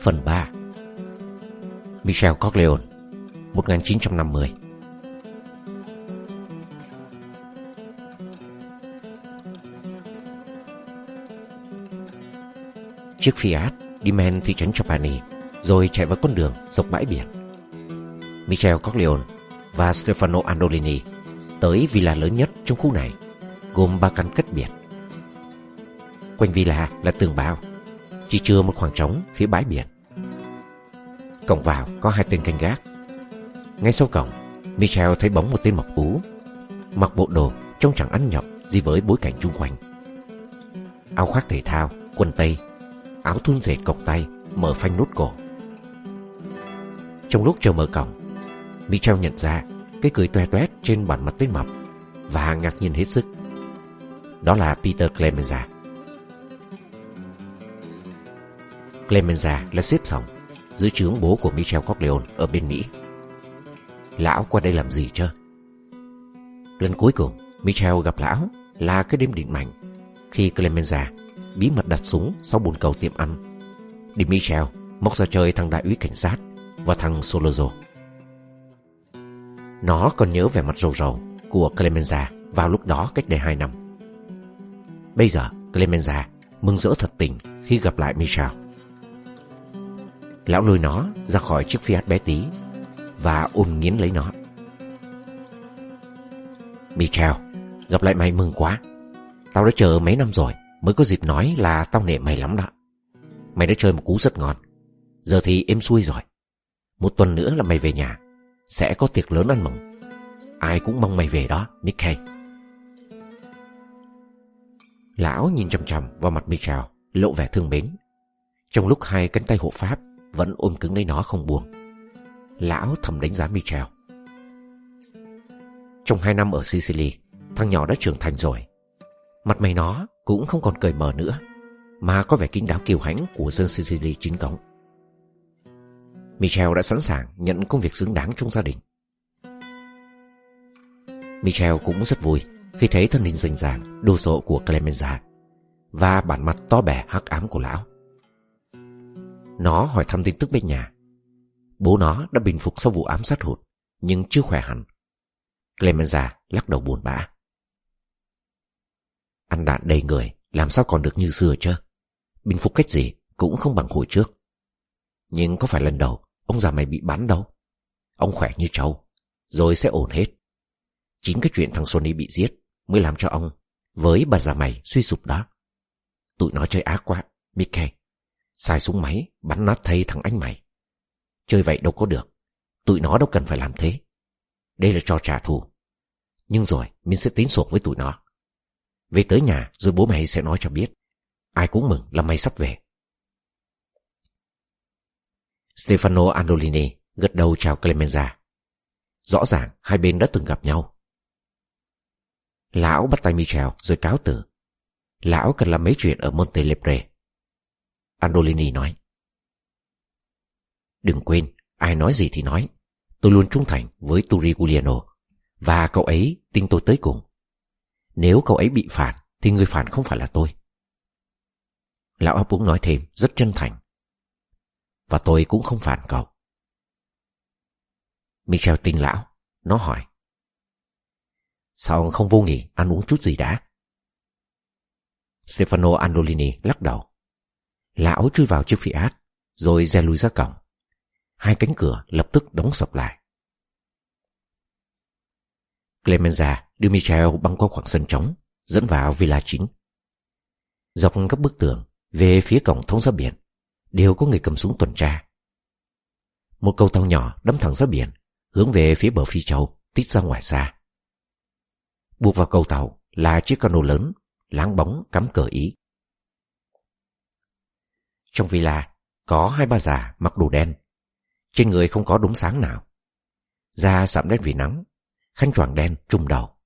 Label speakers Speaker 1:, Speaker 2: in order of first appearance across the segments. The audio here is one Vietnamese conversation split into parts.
Speaker 1: Phần 3 Michel Corleone 1950 Chiếc Fiat đi men thị trấn Trapani rồi chạy vào con đường dọc bãi biển. Michel Corleone và Stefano Andolini tới villa lớn nhất trong khu này, gồm ba căn cất biệt. Quanh villa là tường bao, chỉ chưa một khoảng trống phía bãi biển. Cổng vào có hai tên canh gác. Ngay sau cổng, Michel thấy bóng một tên mập ú, mặc bộ đồ trông chẳng ăn nhập gì với bối cảnh chung quanh. Áo khoác thể thao, quần tây, áo thun dệt cộc tay, mở phanh nút cổ. Trong lúc chờ mở cổng, Michel nhận ra cái cười toe toét trên bản mặt tên mập và ngạc nhiên hết sức. Đó là Peter Clemenza. Clemenza là xếp sòng dưới trướng bố của Michel Corleone ở bên Mỹ. Lão qua đây làm gì chứ? Lần cuối cùng, Michel gặp lão là cái đêm định mảnh khi Clemenza bí mật đặt súng sau bồn cầu tiệm ăn. Đi Michel móc ra chơi thằng đại úy cảnh sát và thằng Solozo. Nó còn nhớ vẻ mặt rầu rầu của Clemenza vào lúc đó cách đây hai năm. Bây giờ Clemenza mừng rỡ thật tình khi gặp lại Michel. Lão lôi nó ra khỏi chiếc Fiat bé tí và ôm nghiến lấy nó. Michel, gặp lại mày mừng quá. Tao đã chờ mấy năm rồi mới có dịp nói là tao nể mày lắm đó. Mày đã chơi một cú rất ngon. Giờ thì êm xuôi rồi. Một tuần nữa là mày về nhà. Sẽ có tiệc lớn ăn mừng. Ai cũng mong mày về đó, Mickey. Lão nhìn chầm chầm vào mặt Michel, lộ vẻ thương mến. Trong lúc hai cánh tay hộ pháp vẫn ôm cứng lấy nó không buông. Lão thầm đánh giá Michel. Trong hai năm ở Sicily, thằng nhỏ đã trưởng thành rồi. Mặt mày nó cũng không còn cười mờ nữa, mà có vẻ kinh đáo kiêu hãnh của dân Sicily chính cống. Michel đã sẵn sàng nhận công việc xứng đáng trong gia đình. Michel cũng rất vui khi thấy thân hình rành ràng, đồ sộ của Clemenza và bản mặt to bè hắc ám của lão. Nó hỏi thăm tin tức bên nhà. Bố nó đã bình phục sau vụ ám sát hụt, nhưng chưa khỏe hẳn. Clemenza lắc đầu buồn bã. Ăn đạn đầy người, làm sao còn được như xưa chứ? Bình phục cách gì cũng không bằng hồi trước. Nhưng có phải lần đầu ông già mày bị bắn đâu. Ông khỏe như trâu, rồi sẽ ổn hết. Chính cái chuyện thằng Sony bị giết mới làm cho ông với bà già mày suy sụp đó. Tụi nó chơi ác quá, Mickey. Xài súng máy, bắn nát thay thằng anh mày. Chơi vậy đâu có được. Tụi nó đâu cần phải làm thế. Đây là cho trả thù. Nhưng rồi, mình sẽ tính sổ với tụi nó. Về tới nhà, rồi bố mày sẽ nói cho biết. Ai cũng mừng là mày sắp về. Stefano Andolini gật đầu chào Clemenza. Rõ ràng hai bên đã từng gặp nhau. Lão bắt tay Michel rồi cáo từ. Lão cần làm mấy chuyện ở Montelebre. Andolini nói. Đừng quên, ai nói gì thì nói. Tôi luôn trung thành với Turi Giuliano. Và cậu ấy tin tôi tới cùng. Nếu cậu ấy bị phản, thì người phản không phải là tôi. Lão ấp cũng nói thêm, rất chân thành. Và tôi cũng không phản cậu. Michel tin lão. Nó hỏi. Sao không vô nghỉ ăn uống chút gì đã? Stefano Andolini lắc đầu. Lão chui vào chiếc Fiat, rồi re lui ra cổng. Hai cánh cửa lập tức đóng sập lại. Clemenza đưa Michel băng qua khoảng sân trống, dẫn vào villa chính. Dọc các bức tường, về phía cổng thông ra biển, đều có người cầm súng tuần tra. Một cầu tàu nhỏ đâm thẳng ra biển, hướng về phía bờ Phi Châu, tít ra ngoài xa. Buộc vào cầu tàu là chiếc cano lớn, láng bóng cắm cờ Ý. Trong villa có hai ba già mặc đồ đen, trên người không có đốm sáng nào. Da sạm đen vì nắng, khăn choàng đen trùm đầu.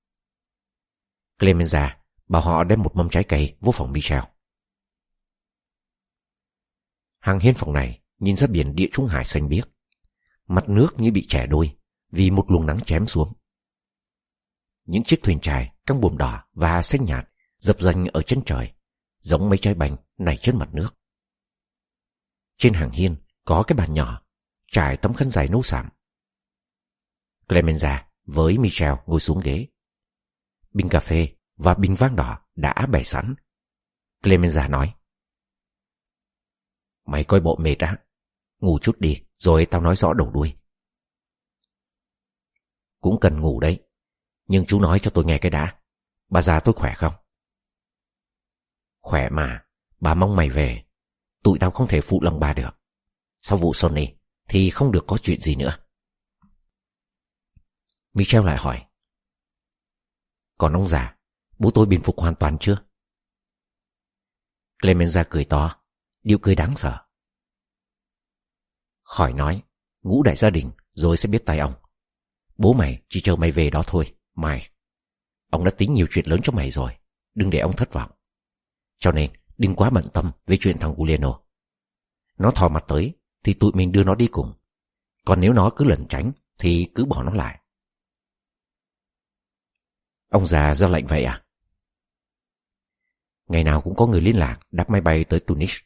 Speaker 1: Clemenza bảo họ đem một mâm trái cây vô phòng Michel. Hàng hiên phòng này nhìn ra biển địa trung hải xanh biếc. Mặt nước như bị trẻ đôi vì một luồng nắng chém xuống. Những chiếc thuyền trài căng buồm đỏ và xanh nhạt dập dành ở chân trời, giống mấy trái bánh nảy trên mặt nước. Trên hàng hiên có cái bàn nhỏ, trải tấm khăn dài nâu sạm. Clemenza với Michel ngồi xuống ghế. Bình cà phê và bình vang đỏ đã bày sẵn. Clemenza nói. Mày coi bộ mệt á. Ngủ chút đi, rồi tao nói rõ đầu đuôi. Cũng cần ngủ đấy. Nhưng chú nói cho tôi nghe cái đã. Bà già tôi khỏe không? Khỏe mà, bà mong mày về. Tụi tao không thể phụ lòng bà được. Sau vụ Sony thì không được có chuyện gì nữa. Michel lại hỏi. Còn ông già, bố tôi bình phục hoàn toàn chưa? Clemenza cười to, điệu cười đáng sợ. Khỏi nói, ngũ đại gia đình rồi sẽ biết tay ông. Bố mày chỉ chờ mày về đó thôi, Mày, Ông đã tính nhiều chuyện lớn cho mày rồi, đừng để ông thất vọng. Cho nên, đừng quá bận tâm về chuyện thằng Giuliano. Nó thò mặt tới, thì tụi mình đưa nó đi cùng. Còn nếu nó cứ lẩn tránh, thì cứ bỏ nó lại. Ông già ra lệnh vậy à? Ngày nào cũng có người liên lạc đáp máy bay tới Tunis.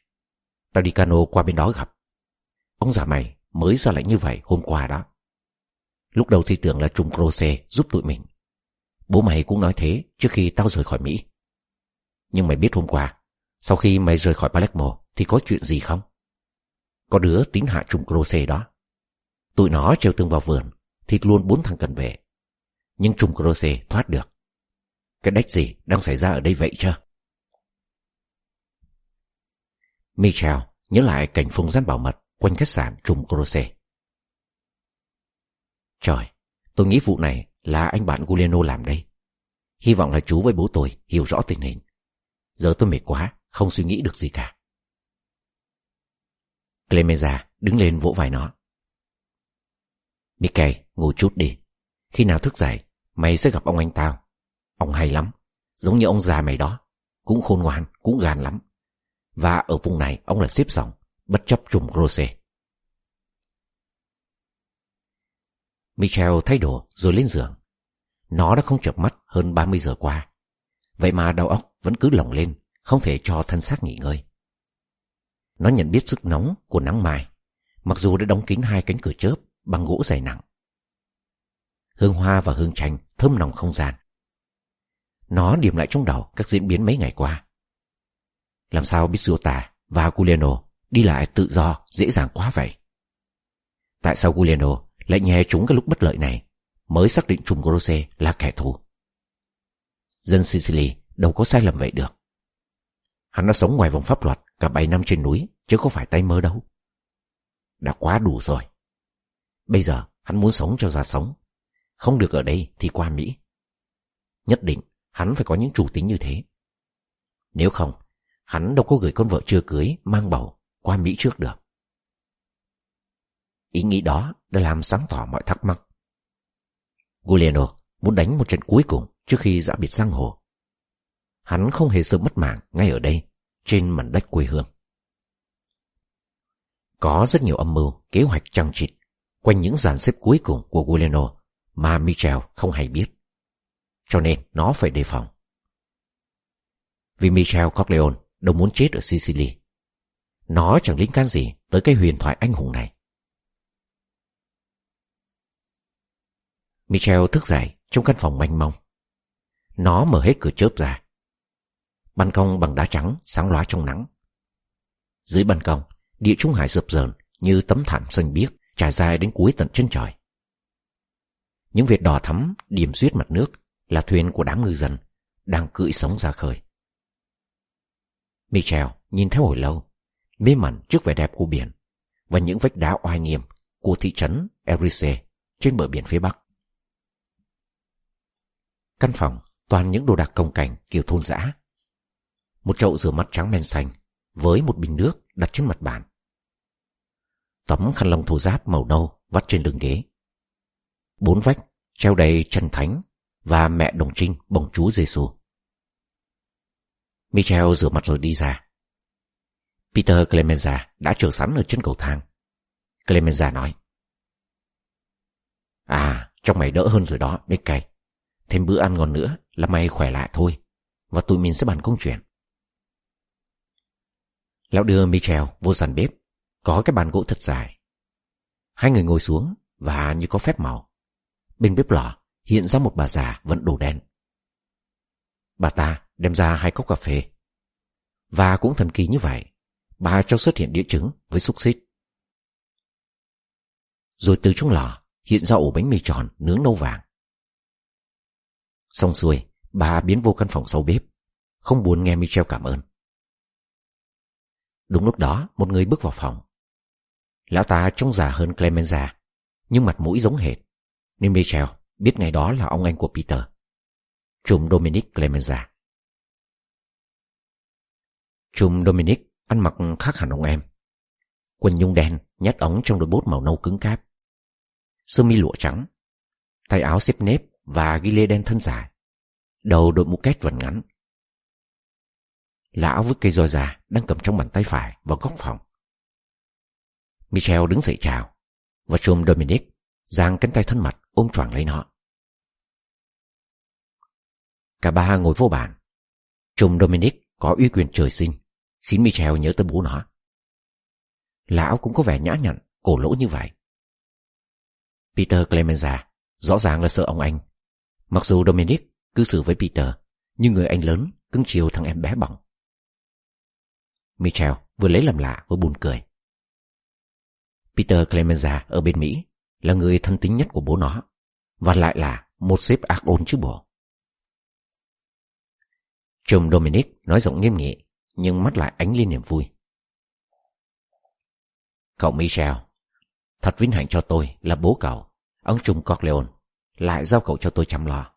Speaker 1: Tao đi cano qua bên đó gặp. Ông già mày mới ra lệnh như vậy hôm qua đó. Lúc đầu thì tưởng là trùng Croce giúp tụi mình. Bố mày cũng nói thế trước khi tao rời khỏi Mỹ. Nhưng mày biết hôm qua, sau khi mày rời khỏi Palermo thì có chuyện gì không? Có đứa tín hạ trùng Croce đó. Tụi nó treo tương vào vườn, thịt luôn bốn thằng cần về. Nhưng trùng Croce thoát được. Cái đách gì đang xảy ra ở đây vậy chứ? Michel nhớ lại cảnh phùng gian bảo mật quanh khách sạn trùng Croce. Trời, tôi nghĩ vụ này là anh bạn Giuliano làm đây. Hy vọng là chú với bố tôi hiểu rõ tình hình. Giờ tôi mệt quá, không suy nghĩ được gì cả. Clemenza đứng lên vỗ vai nó. Mickey, ngủ chút đi. Khi nào thức dậy, mày sẽ gặp ông anh tao. Ông hay lắm, giống như ông già mày đó. Cũng khôn ngoan, cũng gan lắm. Và ở vùng này ông là xếp sòng, bất chấp trùng Rose. Michel thay đồ rồi lên giường. Nó đã không chợp mắt hơn 30 giờ qua. Vậy mà đầu óc vẫn cứ lỏng lên, không thể cho thân xác nghỉ ngơi. Nó nhận biết sức nóng của nắng mai, mặc dù đã đóng kín hai cánh cửa chớp bằng gỗ dày nặng. Hương hoa và hương chanh thơm nồng không gian. Nó điểm lại trong đầu các diễn biến mấy ngày qua. Làm sao Bisuta và Giuliano đi lại tự do, dễ dàng quá vậy? Tại sao Giuliano lại nhè chúng cái lúc bất lợi này mới xác định trùng Grosse là kẻ thù? Dân Sicily đâu có sai lầm vậy được. Hắn đã sống ngoài vòng pháp luật cả 7 năm trên núi, chứ không phải tay mơ đâu. Đã quá đủ rồi. Bây giờ hắn muốn sống cho ra sống. Không được ở đây thì qua Mỹ. Nhất định hắn phải có những chủ tính như thế. Nếu không, hắn đâu có gửi con vợ chưa cưới mang bầu qua Mỹ trước được. Ý nghĩ đó đã làm sáng tỏ mọi thắc mắc. Giuliano muốn đánh một trận cuối cùng trước khi dã biệt giang hồ. Hắn không hề sợ mất mạng ngay ở đây, trên mảnh đất quê hương. Có rất nhiều âm mưu, kế hoạch trăng trịt quanh những dàn xếp cuối cùng của Guileno, mà Michel không hay biết. Cho nên nó phải đề phòng. Vì Michel Corleone đâu muốn chết ở Sicily. Nó chẳng liên can gì tới cái huyền thoại anh hùng này. Michel thức dậy trong căn phòng manh mông. Nó mở hết cửa chớp ra. Ban công bằng đá trắng sáng loá trong nắng. Dưới ban công, địa trung hải rợp rờn như tấm thảm xanh biếc trải dài đến cuối tận chân trời. Những vệt đỏ thắm điểm xuyết mặt nước là thuyền của đám ngư dân đang cưỡi sóng ra khơi. Michel nhìn theo hồi lâu, mê mẩn trước vẻ đẹp của biển và những vách đá oai nghiêm của thị trấn Erice trên bờ biển phía bắc. Căn phòng toàn những đồ đạc công cảnh kiểu thôn dã. Một chậu rửa mặt trắng men xanh với một bình nước đặt trên mặt bàn. Tấm khăn lông thổ giáp màu nâu vắt trên lưng ghế. Bốn vách treo đầy chân thánh và mẹ đồng trinh bồng chú Giêsu. Michel rửa mặt rồi đi ra. Peter Clemenza đã chờ sẵn ở chân cầu thang. Clemenza nói. À, trong mày đỡ hơn rồi đó, biết. Thêm bữa ăn ngon nữa là mày khỏe lại thôi. Và tụi mình sẽ bàn công chuyện. Lão đưa Michel vô sàn bếp, có cái bàn gỗ thật dài. Hai người ngồi xuống và như có phép màu. Bên bếp lò hiện ra một bà già vẫn đồ đen. Bà ta đem ra hai cốc cà phê. Và cũng thần kỳ như vậy, bà cho xuất hiện đĩa trứng với xúc xích. Rồi từ trong lò hiện ra ổ bánh mì tròn nướng nâu vàng. Xong xuôi, bà biến vô căn phòng sau bếp, không buồn nghe Michel cảm ơn. Đúng lúc đó, một người bước vào phòng. Lão ta trông già hơn Clemenza, nhưng mặt mũi giống hệt, nên Michel biết ngày đó là ông anh của Peter. Trùm Dominic Clemenza. Trùm Dominic ăn mặc khác hẳn ông em. Quần nhung đen nhát ống trong đôi bốt màu nâu cứng cáp. Sơ mi lụa trắng, tay áo xếp nếp và ghi lê đen thân dài. Đầu đội mũ két vần ngắn. Lão vứt cây roi già đang cầm trong bàn tay phải vào góc phòng. Michel đứng dậy chào, và trùm Dominic giang cánh tay thân mật ôm choàng lấy nó. Cả ba ngồi vô bàn. Trùm Dominic có uy quyền trời sinh, khiến Michel nhớ tới bố nó. Lão cũng có vẻ nhã nhặn, cổ lỗ như vậy. Peter Clemenza rõ ràng là sợ ông anh. Mặc dù Dominic cư xử với Peter, nhưng người anh lớn cưng chiều thằng em bé bỏng. Michel vừa lấy làm lạ vừa buồn cười. Peter Clemenza ở bên Mỹ là người thân tín nhất của bố nó, và lại là một sếp ác ôn chứ bộ. Chồng Dominic nói giọng nghiêm nghị, nhưng mắt lại ánh lên niềm vui. Cậu Michel, thật vinh hạnh cho tôi là bố cậu, ông Trung Corleone, lại giao cậu cho tôi chăm lo.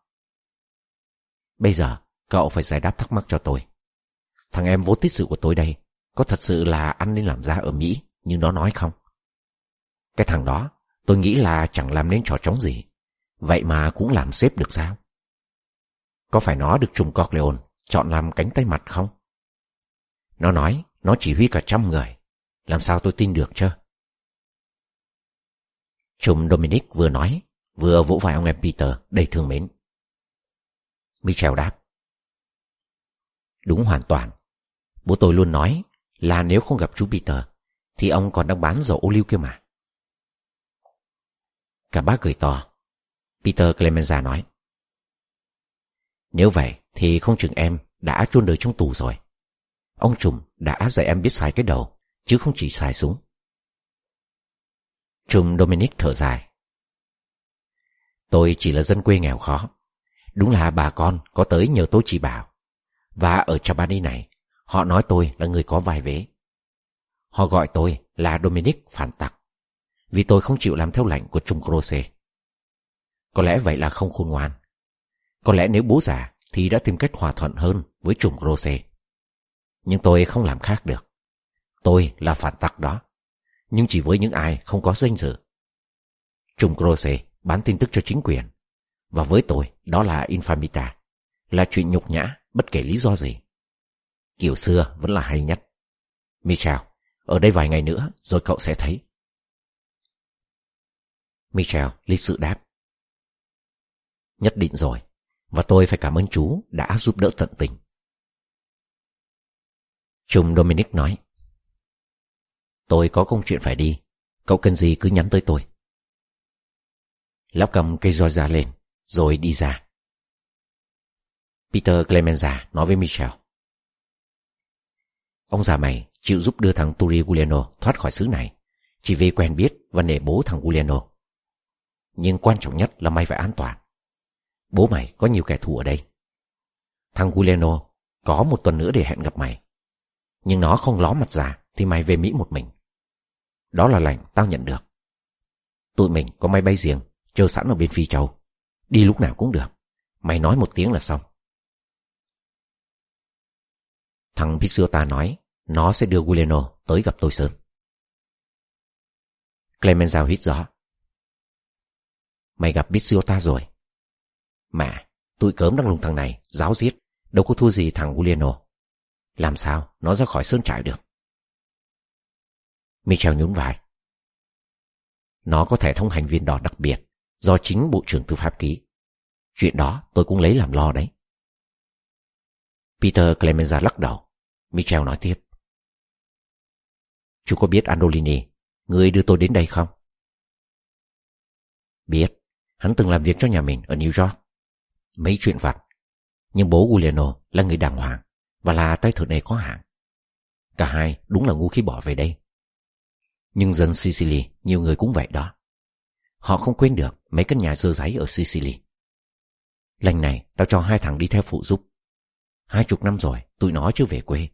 Speaker 1: Bây giờ, cậu phải giải đáp thắc mắc cho tôi. Thằng em vốn tích sự của tôi đây, có thật sự là ăn nên làm ra ở Mỹ như nó nói không? Cái thằng đó, tôi nghĩ là chẳng làm nên trò trống gì. Vậy mà cũng làm xếp được sao? Có phải nó được trùng Corleone chọn làm cánh tay mặt không? Nó nói nó chỉ huy cả trăm người. Làm sao tôi tin được chứ? Trùm Dominic vừa nói, vừa vỗ vai ông em Peter đầy thương mến. Michel đáp. Đúng hoàn toàn. Bố tôi luôn nói là nếu không gặp chú Peter, thì ông còn đang bán dầu ô liu kia mà. Cả bác cười to. Peter Clemenza nói. Nếu vậy thì không chừng em đã chôn đời trong tù rồi. Ông Trùm đã dạy em biết xài cái đầu, chứ không chỉ xài súng. Trùm Dominic thở dài. Tôi chỉ là dân quê nghèo khó. Đúng là bà con có tới nhờ tôi chỉ bảo. Và ở Chabani này, họ nói tôi là người có vài vế. Họ gọi tôi là Dominic phản tặc. Vì tôi không chịu làm theo lệnh của Trung Croce. Có lẽ vậy là không khôn ngoan. Có lẽ nếu bố già thì đã tìm cách hòa thuận hơn với Trung Croce. Nhưng tôi không làm khác được. Tôi là phản tặc đó. Nhưng chỉ với những ai không có danh dự. Trung Croce bán tin tức cho chính quyền. Và với tôi, đó là infamita. Là chuyện nhục nhã, bất kể lý do gì. Kiểu xưa vẫn là hay nhất. Michel, ở đây vài ngày nữa rồi cậu sẽ thấy. Michel lịch sự đáp. Nhất định rồi, và tôi phải cảm ơn chú đã giúp đỡ tận tình. Trung Dominic nói. Tôi có công chuyện phải đi, cậu cần gì cứ nhắn tới tôi. Lão cầm cây roi ra lên, rồi đi ra. Peter Clemenza nói với Michel. Ông già mày chịu giúp đưa thằng Turi Giuliano thoát khỏi xứ này, chỉ vì quen biết và nể bố thằng Giuliano. Nhưng quan trọng nhất là mày phải an toàn. Bố mày có nhiều kẻ thù ở đây. Thằng Giuliano có một tuần nữa để hẹn gặp mày. Nhưng nó không ló mặt ra thì mày về Mỹ một mình. Đó là lành tao nhận được. Tụi mình có máy bay riêng, chờ sẵn ở bên Phi Châu. Đi lúc nào cũng được. Mày nói một tiếng là xong. Thằng Pisuta nói nó sẽ đưa Guileno tới gặp tôi sớm. Clemenza hít gió. Mày gặp Pisuta rồi. Mà, tụi cớm đang lùng thằng này, giáo giết, đâu có thua gì thằng Guileno Làm sao nó ra khỏi sơn trại được? Michel nhún vai. Nó có thể thông hành viên đỏ đặc biệt do chính Bộ trưởng Tư pháp ký. Chuyện đó tôi cũng lấy làm lo đấy. Peter Clemenza lắc đầu. Michel nói tiếp. Chú có biết Andolini, người đưa tôi đến đây không? Biết, hắn từng làm việc cho nhà mình ở New York. Mấy chuyện vặt. Nhưng bố Giuliano là người đàng hoàng và là tay thợ này có hạng. Cả hai đúng là ngu khi bỏ về đây. Nhưng dân Sicily, nhiều người cũng vậy đó. Họ không quên được mấy căn nhà dơ giấy ở Sicily. Lần này tao cho hai thằng đi theo phụ giúp. Hai chục năm rồi tụi nó chưa về quê.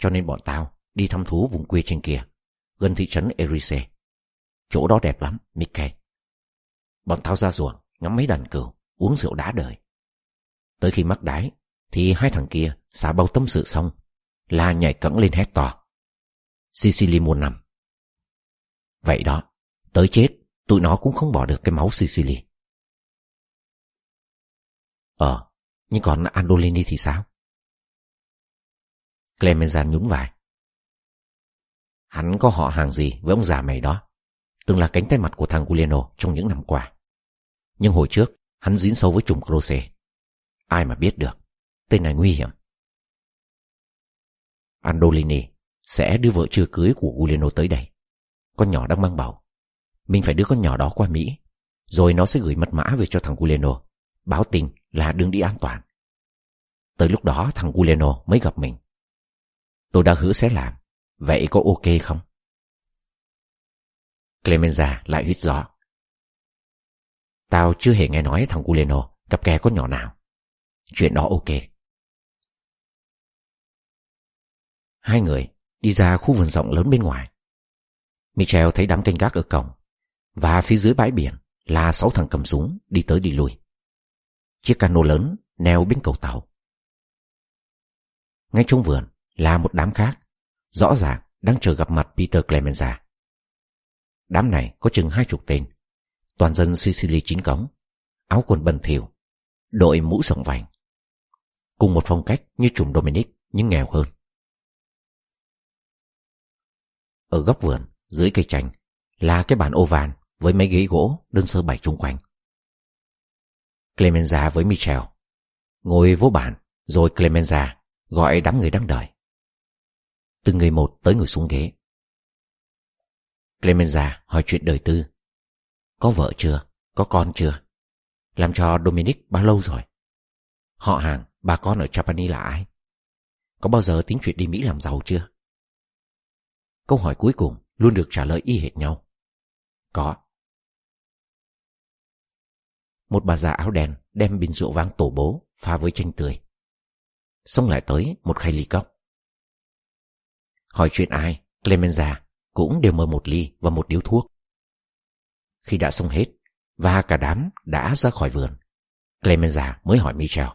Speaker 1: Cho nên bọn tao đi thăm thú vùng quê trên kia, gần thị trấn Erice. Chỗ đó đẹp lắm, Mickey. Bọn tao ra ruộng, ngắm mấy đàn cừu, uống rượu đá đời. Tới khi mắc đái, thì hai thằng kia xả bao tâm sự xong, là nhảy cẫng lên hét to. Sicily muôn năm. Vậy đó, tới chết, tụi nó cũng không bỏ được cái máu Sicily. Ờ, nhưng còn Andolini thì sao? Clemenza nhún vai. Hắn có họ hàng gì với ông già mày đó, từng là cánh tay mặt của thằng Giuliano trong những năm qua. Nhưng hồi trước, hắn dính sâu với trùng Croce. Ai mà biết được, tên này nguy hiểm. Andolini sẽ đưa vợ chưa cưới của Giuliano tới đây. Con nhỏ đang mang bầu. Mình phải đưa con nhỏ đó qua Mỹ, rồi nó sẽ gửi mật mã về cho thằng Giuliano, báo tin là đường đi an toàn. Tới lúc đó thằng Giuliano mới gặp mình. Tôi đã hứa sẽ làm, vậy có ok không? Clemenza lại hít gió. Tao chưa hề nghe nói thằng Giuliano cặp kè con nhỏ nào. Chuyện đó ok. Hai người đi ra khu vườn rộng lớn bên ngoài. Michel thấy đám canh gác ở cổng, và phía dưới bãi biển là sáu thằng cầm súng đi tới đi lui. Chiếc cano lớn neo bên cầu tàu. Ngay trong vườn là một đám khác, rõ ràng đang chờ gặp mặt Peter Clemenza. Đám này có chừng hai chục tên, toàn dân Sicily chín cống, áo quần bẩn thỉu, đội mũ sòng vành. Cùng một phong cách như chùm Dominic nhưng nghèo hơn. Ở góc vườn, dưới cây chanh, là cái bàn ô vàn với mấy ghế gỗ đơn sơ bày chung quanh. Clemenza với Michel ngồi vô bàn, rồi Clemenza gọi đám người đang đợi. Từng người một tới ngồi xuống ghế. Clemenza hỏi chuyện đời tư. Có vợ chưa? Có con chưa? Làm cho Dominic bao lâu rồi? Họ hàng, bà con ở Trapani là ai? Có bao giờ tính chuyện đi Mỹ làm giàu chưa? Câu hỏi cuối cùng luôn được trả lời y hệt nhau. Có. Một bà già áo đen đem bình rượu vang tổ bố pha với chanh tươi. Xong lại tới một khay ly cốc. Hỏi chuyện ai, Clemenza cũng đều mời một ly và một điếu thuốc. Khi đã xong hết, và cả đám đã ra khỏi vườn, Clemenza mới hỏi Michel.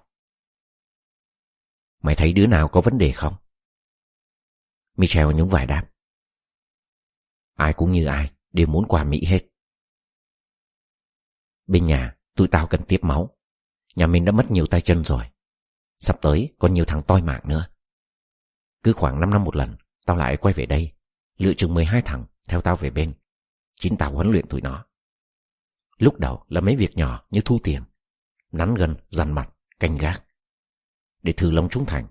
Speaker 1: Mày thấy đứa nào có vấn đề không? Michel nhún vài đáp. Ai cũng như ai, đều muốn qua Mỹ hết. Bên nhà, tụi tao cần tiếp máu. Nhà mình đã mất nhiều tay chân rồi. Sắp tới còn nhiều thằng toi mạng nữa. Cứ khoảng 5 năm một lần, tao lại quay về đây, lựa chừng 12 thằng theo tao về bên. Chính tao huấn luyện tụi nó. Lúc đầu là mấy việc nhỏ như thu tiền, nắn gần, dằn mặt, canh gác. Để thử lòng chúng thành.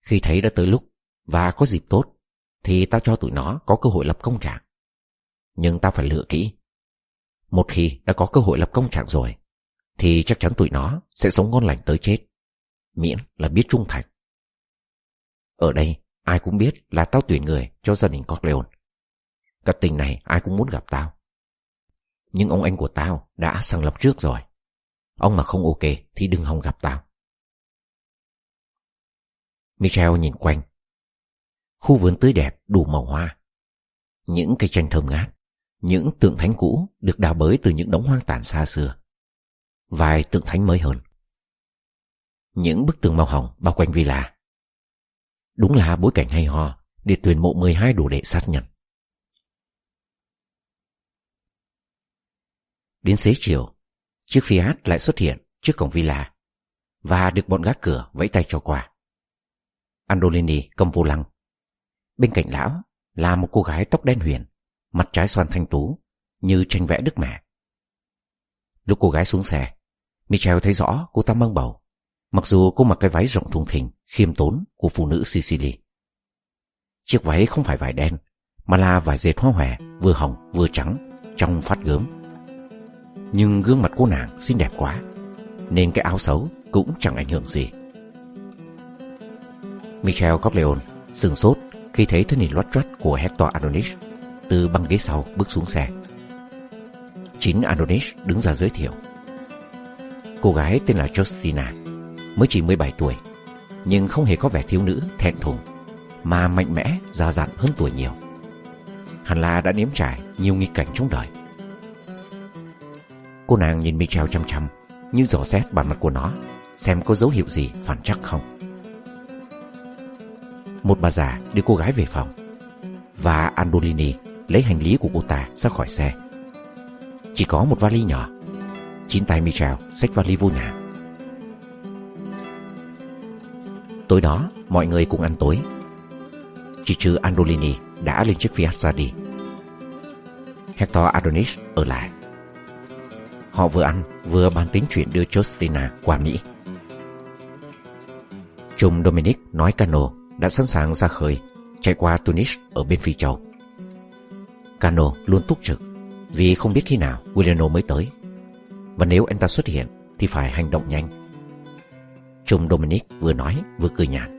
Speaker 1: Khi thấy đã tới lúc và có dịp tốt, thì tao cho tụi nó có cơ hội lập công trạng. Nhưng tao phải lựa kỹ. Một khi đã có cơ hội lập công trạng rồi, thì chắc chắn tụi nó sẽ sống ngon lành tới chết. Miễn là biết trung thành. Ở đây, ai cũng biết là tao tuyển người cho gia đình Corleone. Cả tình này ai cũng muốn gặp tao. Nhưng ông anh của tao đã sàng lọc trước rồi. Ông mà không ok thì đừng hòng gặp tao. Michel nhìn quanh. Khu vườn tươi đẹp đủ màu hoa. Những cây chanh thơm ngát. Những tượng thánh cũ được đào bới từ những đống hoang tàn xa xưa. Vài tượng thánh mới hơn. Những bức tường màu hồng bao quanh villa. Đúng là bối cảnh hay ho để tuyển mộ 12 đồ đệ sát nhân. Đến xế chiều, chiếc Fiat lại xuất hiện trước cổng villa và được bọn gác cửa vẫy tay cho qua. Andolini cầm vô lăng. Bên cạnh lão là một cô gái tóc đen huyền, mặt trái xoan thanh tú, như tranh vẽ đức mẹ. Lúc cô gái xuống xe, Michel thấy rõ cô ta mang bầu, mặc dù cô mặc cái váy rộng thùng thình, khiêm tốn của phụ nữ Sicily. Chiếc váy không phải vải đen mà là vải dệt hoa hòe vừa hồng vừa trắng trong phát gớm. Nhưng gương mặt cô nàng xinh đẹp quá, nên cái áo xấu cũng chẳng ảnh hưởng gì. Michel Corleone sừng sốt khi thấy thân hình loát troắt của Hector Adonis từ băng ghế sau bước xuống xe. Chính Adonis đứng ra giới thiệu. Cô gái tên là Justina, mới chỉ 17 tuổi, nhưng không hề có vẻ thiếu nữ, thẹn thùng, mà mạnh mẽ, già dặn hơn tuổi nhiều. Hẳn là đã nếm trải nhiều nghịch cảnh trong đời. Cô nàng nhìn Michel chăm chăm, như dò xét bản mặt của nó, xem có dấu hiệu gì phản chắc không. Một bà già đưa cô gái về phòng, và Andolini lấy hành lý của cô ta ra khỏi xe. Chỉ có một vali nhỏ. Chín tay Michel xách vali vô nhà. Tối đó, mọi người cùng ăn tối. Chỉ trừ Andolini đã lên chiếc Fiat ra đi. Hector Adonis ở lại. Họ vừa ăn vừa bàn tính chuyện đưa Justina qua Mỹ. Trùng Dominic nói cano đã sẵn sàng ra khơi, chạy qua Tunis ở bên Phi Châu. Cano luôn túc trực vì không biết khi nào Giuliano mới tới. Và nếu anh ta xuất hiện thì phải hành động nhanh. Trùng Dominic vừa nói vừa cười nhạt.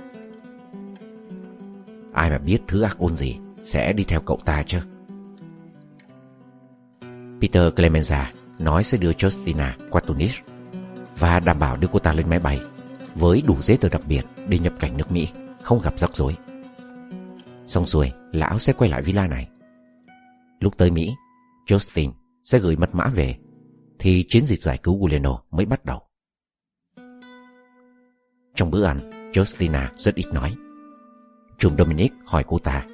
Speaker 1: Ai mà biết thứ ác ôn gì sẽ đi theo cậu ta chứ? Peter Clemenza nói sẽ đưa Justina qua Tunis và đảm bảo đưa cô ta lên máy bay với đủ giấy tờ đặc biệt để nhập cảnh nước Mỹ, không gặp rắc rối. Xong xuôi, lão sẽ quay lại villa này. Lúc tới Mỹ, Justin sẽ gửi mật mã về, thì chiến dịch giải cứu Guleno mới bắt đầu. Trong bữa ăn, Justina rất ít nói. Trùm Dominic hỏi cô ta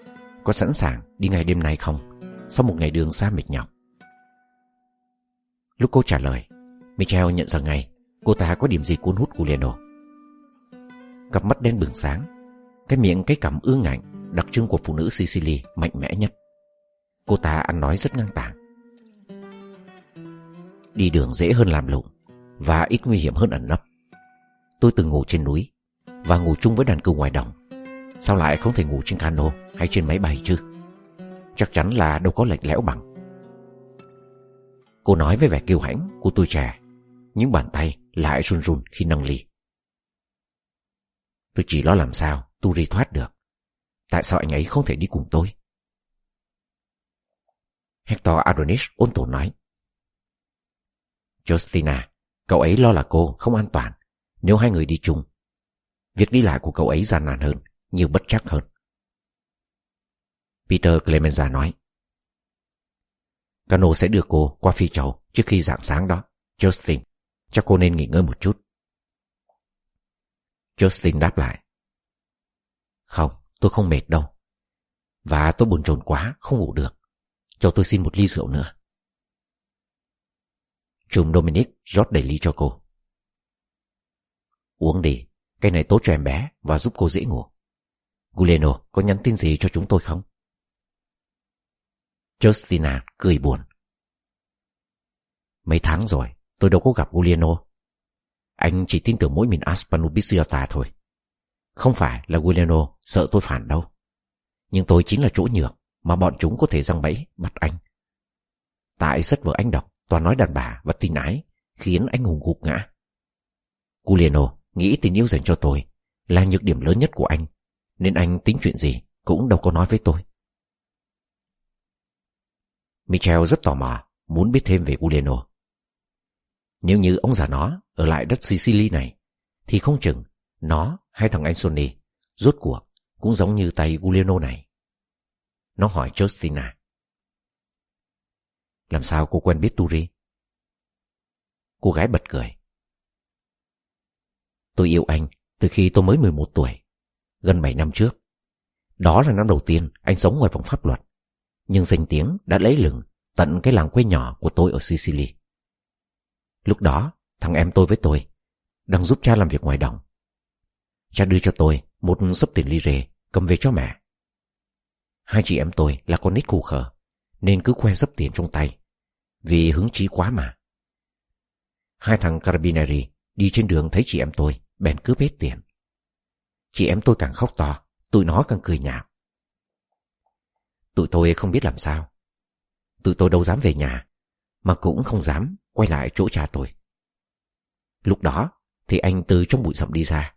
Speaker 1: có sẵn sàng đi ngay đêm nay không sau một ngày đường xa mệt nhọc. Lúc cô trả lời, Michel nhận ra ngay cô ta có điểm gì cuốn hút Giuliano. Cặp mắt đen bừng sáng, cái miệng cái cằm ương ngạnh đặc trưng của phụ nữ Sicily mạnh mẽ nhất. Cô ta ăn nói rất ngang tàng. Đi đường dễ hơn làm lụng và ít nguy hiểm hơn ẩn nấp. Tôi từng ngủ trên núi và ngủ chung với đàn cừu ngoài đồng. Sao lại không thể ngủ trên cano hay trên máy bay chứ? Chắc chắn là đâu có lạnh lẽo bằng. Cô nói với vẻ kiêu hãnh của tôi trẻ, những bàn tay lại run run khi nâng ly. Tôi chỉ lo làm sao Turi thoát được. Tại sao anh ấy không thể đi cùng tôi? Hector Adonis ôn tồn nói. Justina, cậu ấy lo là cô không an toàn nếu hai người đi chung. Việc đi lại của cậu ấy gian nan hơn, nhiều bất chắc hơn. Peter Clemenza nói. Cano sẽ đưa cô qua phi châu trước khi dạng sáng đó. Justin, chắc cô nên nghỉ ngơi một chút. Justin đáp lại. Không, tôi không mệt đâu. Và tôi buồn chồn quá, không ngủ được. Cho tôi xin một ly rượu nữa. Trùm Dominic rót đầy ly cho cô. Uống đi, cái này tốt cho em bé và giúp cô dễ ngủ. Guleno có nhắn tin gì cho chúng tôi không? Justina cười buồn. Mấy tháng rồi, tôi đâu có gặp Giuliano. Anh chỉ tin tưởng mỗi mình Aspanubisiota thôi. Không phải là Giuliano sợ tôi phản đâu. Nhưng tôi chính là chỗ nhược mà bọn chúng có thể răng bẫy bắt anh. Tại sách vở anh đọc toàn nói đàn bà và tình ái khiến anh hùng gục ngã. Giuliano nghĩ tình yêu dành cho tôi là nhược điểm lớn nhất của anh, nên anh tính chuyện gì cũng đâu có nói với tôi. Michel rất tò mò, muốn biết thêm về Giuliano. Nếu như ông già nó ở lại đất Sicily này, thì không chừng nó hay thằng Anthony rốt cuộc cũng giống như tay Giuliano này. Nó hỏi Justina. Làm sao cô quen biết Turi? Cô gái bật cười. Tôi yêu anh từ khi tôi mới 11 tuổi, gần 7 năm trước. Đó là năm đầu tiên anh sống ngoài vòng pháp luật nhưng danh tiếng đã lấy lừng tận cái làng quê nhỏ của tôi ở Sicily. Lúc đó, thằng em tôi với tôi đang giúp cha làm việc ngoài đồng. Cha đưa cho tôi một sấp tiền ly rề cầm về cho mẹ. Hai chị em tôi là con nít cù khờ nên cứ khoe sấp tiền trong tay vì hứng chí quá mà. Hai thằng Carabinieri đi trên đường thấy chị em tôi bèn cướp hết tiền. Chị em tôi càng khóc to, tụi nó càng cười nhạo. Tụi tôi không biết làm sao. Tụi tôi đâu dám về nhà, mà cũng không dám quay lại chỗ cha tôi. Lúc đó thì anh từ trong bụi rậm đi ra.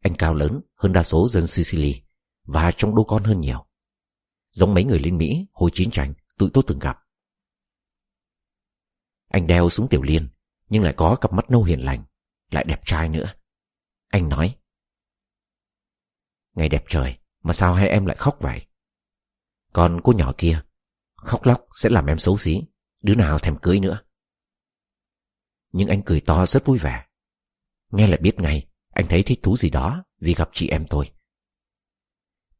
Speaker 1: Anh cao lớn hơn đa số dân Sicily và trông đô con hơn nhiều. Giống mấy người lính Mỹ hồi chiến tranh tụi tôi từng gặp. Anh đeo súng tiểu liên nhưng lại có cặp mắt nâu hiền lành, lại đẹp trai nữa. Anh nói. Ngày đẹp trời, mà sao hai em lại khóc vậy? Còn cô nhỏ kia, khóc lóc sẽ làm em xấu xí, đứa nào thèm cưới nữa. Nhưng anh cười to rất vui vẻ. Nghe là biết ngay, anh thấy thích thú gì đó vì gặp chị em tôi.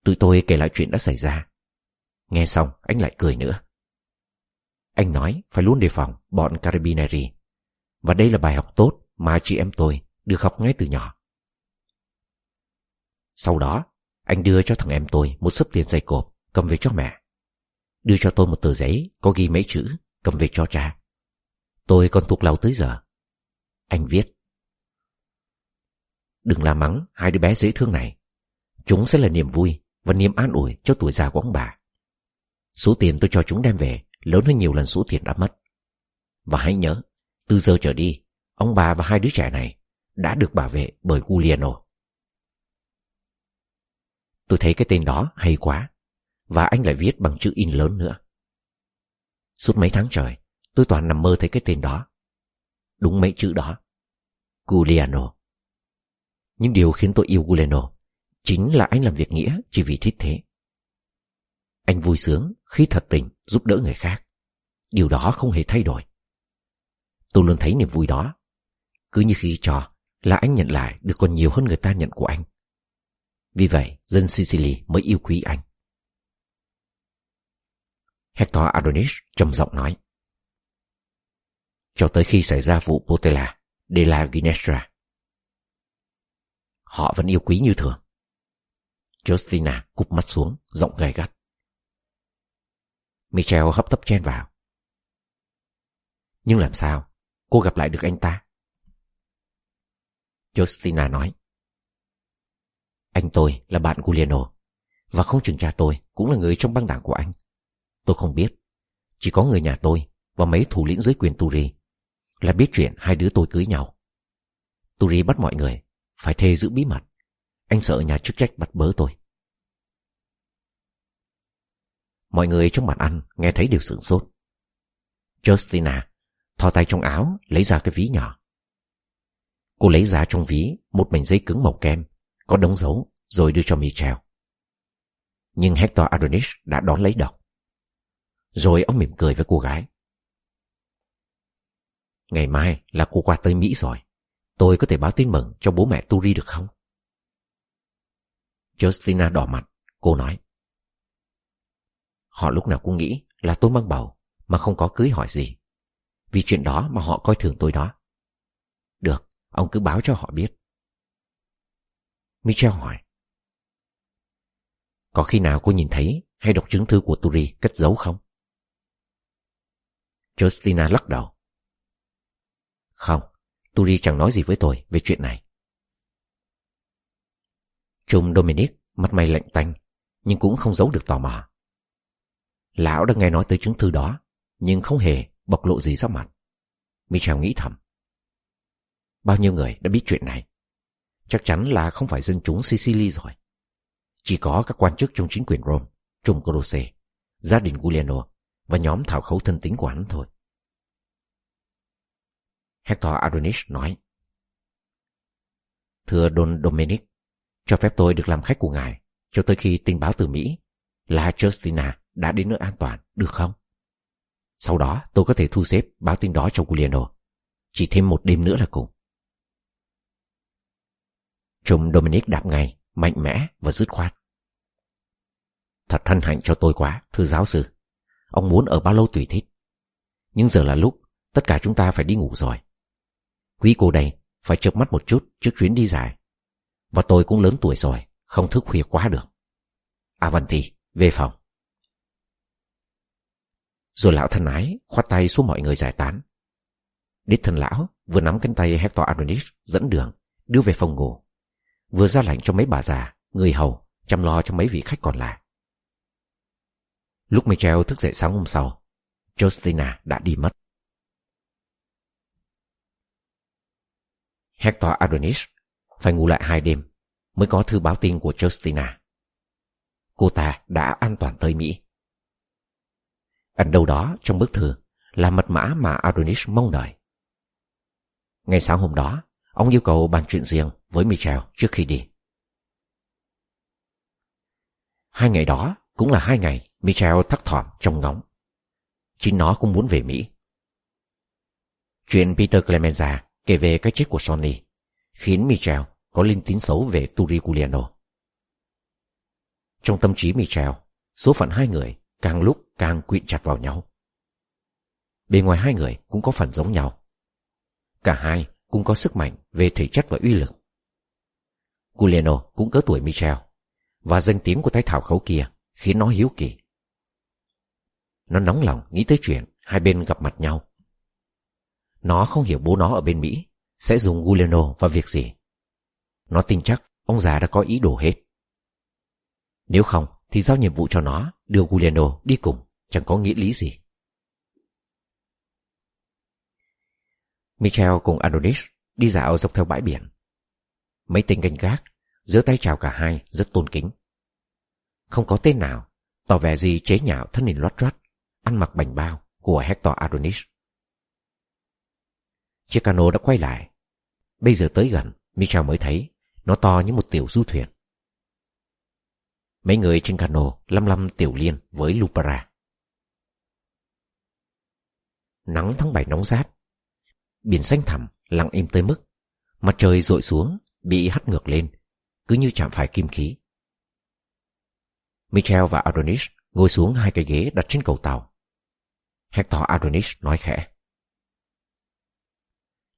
Speaker 1: Tụi tôi kể lại chuyện đã xảy ra. Nghe xong, anh lại cười nữa. Anh nói phải luôn đề phòng bọn Carabinieri. Và đây là bài học tốt mà chị em tôi được học ngay từ nhỏ. Sau đó, anh đưa cho thằng em tôi một sấp tiền dày cộp cầm về cho mẹ. Đưa cho tôi một tờ giấy có ghi mấy chữ cầm về cho cha. Tôi còn thuộc lòng tới giờ. Anh viết. Đừng la mắng hai đứa bé dễ thương này. Chúng sẽ là niềm vui và niềm an ủi cho tuổi già của ông bà. Số tiền tôi cho chúng đem về lớn hơn nhiều lần số tiền đã mất. Và hãy nhớ, từ giờ trở đi, ông bà và hai đứa trẻ này đã được bảo vệ bởi Giuliano. Tôi thấy cái tên đó hay quá, và anh lại viết bằng chữ in lớn nữa. Suốt mấy tháng trời, tôi toàn nằm mơ thấy cái tên đó. Đúng mấy chữ đó. Giuliano. Nhưng điều khiến tôi yêu Giuliano chính là anh làm việc nghĩa chỉ vì thích thế. Anh vui sướng khi thật tình giúp đỡ người khác. Điều đó không hề thay đổi. Tôi luôn thấy niềm vui đó. Cứ như khi cho là anh nhận lại được còn nhiều hơn người ta nhận của anh. Vì vậy, dân Sicily mới yêu quý anh. Hector Adonis trầm giọng nói. Cho tới khi xảy ra vụ Potella de la Ginestra. Họ vẫn yêu quý như thường. Justina cụp mắt xuống, giọng gay gắt. Michel hấp tấp chen vào. Nhưng làm sao cô gặp lại được anh ta? Justina nói. Anh tôi là bạn Giuliano, và không chừng cha tôi cũng là người trong băng đảng của anh. Tôi không biết, chỉ có người nhà tôi và mấy thủ lĩnh dưới quyền Turi là biết chuyện hai đứa tôi cưới nhau. Turi bắt mọi người phải thề giữ bí mật. Anh sợ nhà chức trách bắt bớ tôi. Mọi người trong bàn ăn nghe thấy đều sửng sốt. Justina thò tay trong áo lấy ra cái ví nhỏ. Cô lấy ra trong ví một mảnh giấy cứng màu kem, có đóng dấu rồi đưa cho Michel. Nhưng Hector Adonis đã đón lấy đọc. Rồi ông mỉm cười với cô gái. Ngày mai là cô qua tới Mỹ rồi. Tôi có thể báo tin mừng cho bố mẹ Turi được không? Justina đỏ mặt, cô nói. Họ lúc nào cũng nghĩ là tôi mang bầu mà không có cưới hỏi gì. Vì chuyện đó mà họ coi thường tôi đó. Ông cứ báo cho họ biết. Michel hỏi. Có khi nào cô nhìn thấy hay đọc chứng thư của Turi cất giấu không? Justina lắc đầu. Không, Turi chẳng nói gì với tôi về chuyện này. Trung Dominic mắt mày lạnh tanh, nhưng cũng không giấu được tò mò. Lão đã nghe nói tới chứng thư đó, nhưng không hề bộc lộ gì ra mặt. Michel nghĩ thầm. Bao nhiêu người đã biết chuyện này? Chắc chắn là không phải dân chúng Sicily rồi. Chỉ có các quan chức trong chính quyền Rome, Trung Croce, gia đình Giuliano và nhóm thảo khấu thân tính của hắn thôi. Hector Adonis nói. Thưa Don Dominic, cho phép tôi được làm khách của ngài cho tới khi tin báo từ Mỹ là Justina đã đến nơi an toàn, được không? Sau đó tôi có thể thu xếp báo tin đó cho Giuliano. Chỉ thêm một đêm nữa là cùng. Trùm Dominic đáp ngay, mạnh mẽ và dứt khoát. Thật thân hạnh cho tôi quá, thưa giáo sư. Ông muốn ở bao lâu tùy thích. Nhưng giờ là lúc tất cả chúng ta phải đi ngủ rồi. Quý cô đây phải chợp mắt một chút trước chuyến đi dài. Và tôi cũng lớn tuổi rồi, không thức khuya quá được. À Avanti, về phòng. Rồi lão thân ái khoát tay xuống mọi người giải tán. Đích thân lão vừa nắm cánh tay Hector Adonis dẫn đường, đưa về phòng ngủ. Vừa ra lệnh cho mấy bà già, người hầu, chăm lo cho mấy vị khách còn lại. Lúc Michel thức dậy sáng hôm sau, Justina đã đi mất. Hector Adonis phải ngủ lại hai đêm mới có thư báo tin của Justina. Cô ta đã an toàn tới Mỹ. Ẩn đâu đó trong bức thư là mật mã mà Adonis mong đợi. Ngày sáng hôm đó, ông yêu cầu bàn chuyện riêng với Michel trước khi đi. Hai ngày đó cũng là hai ngày Michel thắc thỏm trong ngóng. Chính nó cũng muốn về Mỹ. Chuyện Peter Clemenza kể về cái chết của Sonny khiến Michel có linh tín xấu về Turiculiano. Trong tâm trí Michel, số phận hai người càng lúc càng quyện chặt vào nhau. Bề ngoài hai người cũng có phần giống nhau. Cả hai cũng có sức mạnh về thể chất và uy lực. Giuliano cũng cỡ tuổi Michel, và danh tiếng của thái thảo khấu kia khiến nó hiếu kỳ. Nó nóng lòng nghĩ tới chuyện hai bên gặp mặt nhau. Nó không hiểu bố nó ở bên Mỹ sẽ dùng Giuliano vào việc gì. Nó tin chắc ông già đã có ý đồ hết. Nếu không thì giao nhiệm vụ cho nó đưa Giuliano đi cùng chẳng có nghĩa lý gì. Michel cùng Adonis đi dạo dọc theo bãi biển. Mấy tên canh gác, giữa tay chào cả hai rất tôn kính. Không có tên nào tỏ vẻ gì chế nhạo thân hình loát loát, ăn mặc bành bao của Hector Adonis. Chiếc cano đã quay lại. Bây giờ tới gần, Michel mới thấy nó to như một tiểu du thuyền. Mấy người trên cano lăm lăm tiểu liên với Lupara. Nắng tháng 7 nóng rát. Biển xanh thẳm, lặng im tới mức. Mặt trời rội xuống, bị hắt ngược lên, cứ như chạm phải kim khí. Michel và Adonis ngồi xuống hai cái ghế đặt trên cầu tàu. Hector Adonis nói khẽ.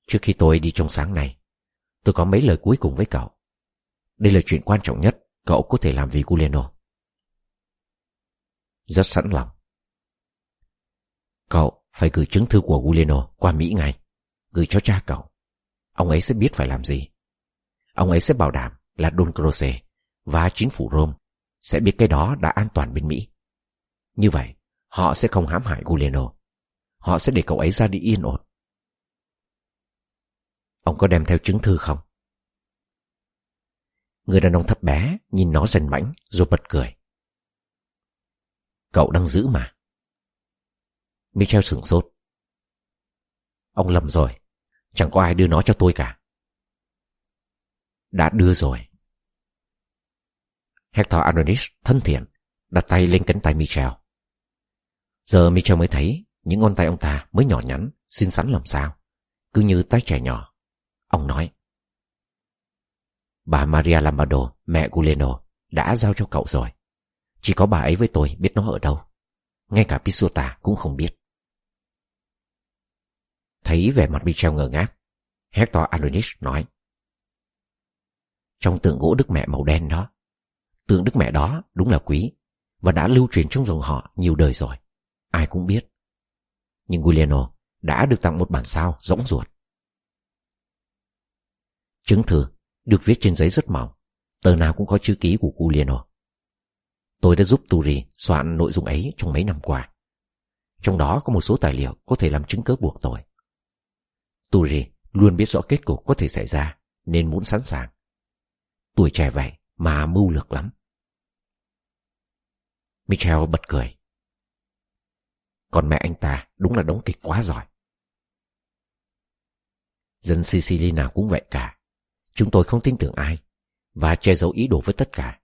Speaker 1: Trước khi tôi đi trong sáng này, tôi có mấy lời cuối cùng với cậu. Đây là chuyện quan trọng nhất cậu có thể làm vì Guleno. Rất sẵn lòng. Cậu phải gửi chứng thư của Guleno qua Mỹ ngay, gửi cho cha cậu. Ông ấy sẽ biết phải làm gì. Ông ấy sẽ bảo đảm là Don Croce và chính phủ Rome sẽ biết cái đó đã an toàn bên Mỹ. Như vậy, họ sẽ không hãm hại Guleno. Họ sẽ để cậu ấy ra đi yên ổn. Ông có đem theo chứng thư không? Người đàn ông thấp bé nhìn nó rành mãnh rồi bật cười. Cậu đang giữ mà. Michel sửng sốt. Ông lầm rồi. Chẳng có ai đưa nó cho tôi cả. Đã đưa rồi. Hector Adonis thân thiện đặt tay lên cánh tay Michel. Giờ Michel mới thấy những ngón tay ông ta mới nhỏ nhắn, xinh xắn làm sao. Cứ như tay trẻ nhỏ. Ông nói. Bà Maria Lombardo, mẹ Guleno, đã giao cho cậu rồi. Chỉ có bà ấy với tôi biết nó ở đâu. Ngay cả Pisuta cũng không biết. Thấy vẻ mặt Michel ngờ ngác, Hector Adonis nói. Trong tượng gỗ Đức Mẹ màu đen đó, tượng Đức Mẹ đó đúng là quý và đã lưu truyền trong dòng họ nhiều đời rồi. Ai cũng biết. Nhưng Giuliano đã được tặng một bản sao rỗng ruột. Chứng thư được viết trên giấy rất mỏng, tờ nào cũng có chữ ký của Giuliano. Tôi đã giúp Turi soạn nội dung ấy trong mấy năm qua. Trong đó có một số tài liệu có thể làm chứng cớ buộc tội. Turi luôn biết rõ kết cục có thể xảy ra, nên muốn sẵn sàng. Tuổi trẻ vậy mà mưu lược lắm. Michel bật cười. Còn mẹ anh ta đúng là đóng kịch quá giỏi. Dân Sicily nào cũng vậy cả. Chúng tôi không tin tưởng ai và che giấu ý đồ với tất cả.